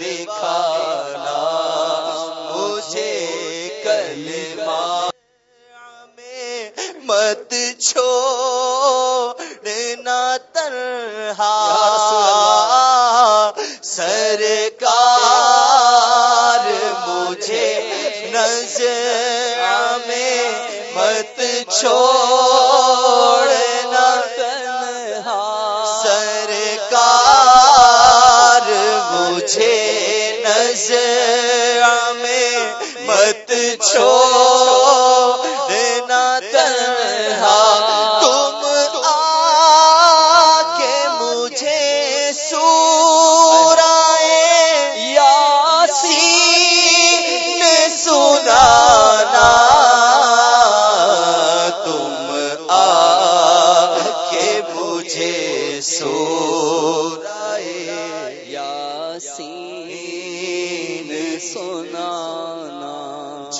دکھانا مجھے کلمہ میں مت چھوڑنا تنہا۔ سرکار مجھے نظر میں مت چھوڑ مت چھوڑنا تنہا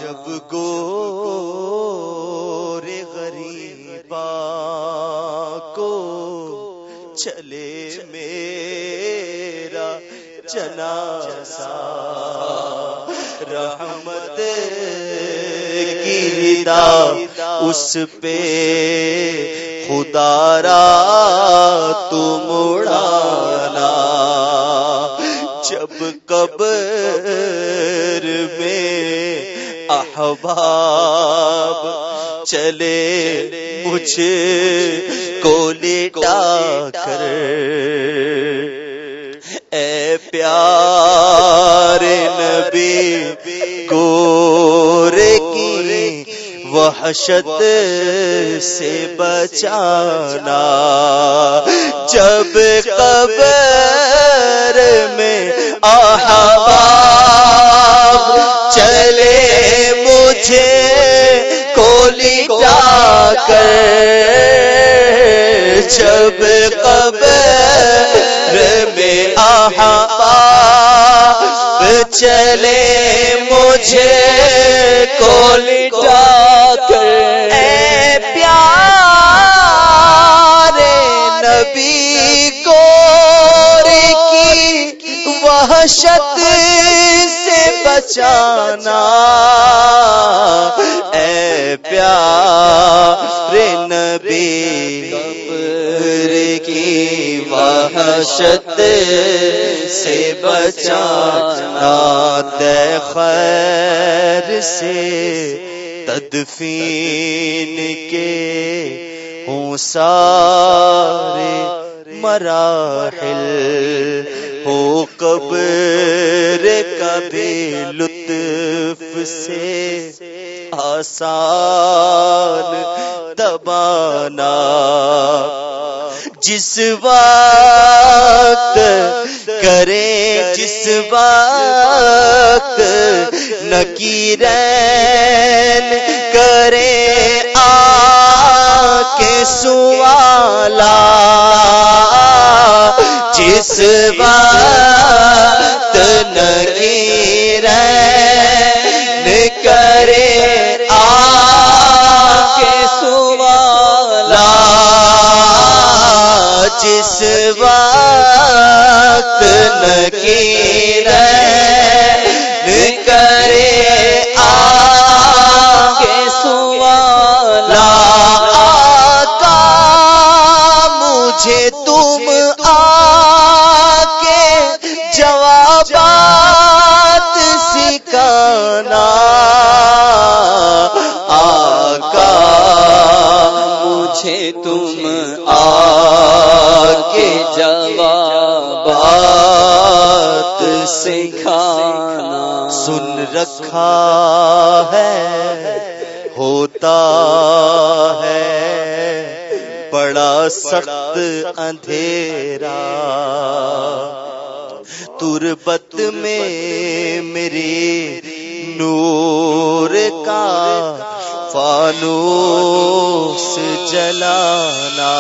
جب گو رے غریبا کو چلے میرا جنازہ، رحمت کی ردا اس پہ، خدا را تم اڑانا جب قبر احباب چلے مجھے کو لیٹا کر۔ اے پیار نبی، گورے کی وحشت سے بچانا۔ جب قبر میں احباب کر جب قبر میں احباب چلے مجھے کولی جا کر۔ اے پیارے نبی کو کی وحشت سے بچانا۔ اے پیار نبی قبر کی وحشت سے بچانا دے خیر سے تدفین کے ہوں سارے مراحل ہو قبر کبھی لطف سے آسان دبانا۔ جس وقت کرے، جس وقت نکیرین کرے آ کے سوالا۔ جس وقت نکیرین وقت نکیر کرے آگے سوالا آقا مجھے تم آ کے جوابات سکھانا۔ سن رکھا ہے ہوتا ہے بڑا سخت اندھیرا۔ تربت میں میری نور کا فانوس جلانا۔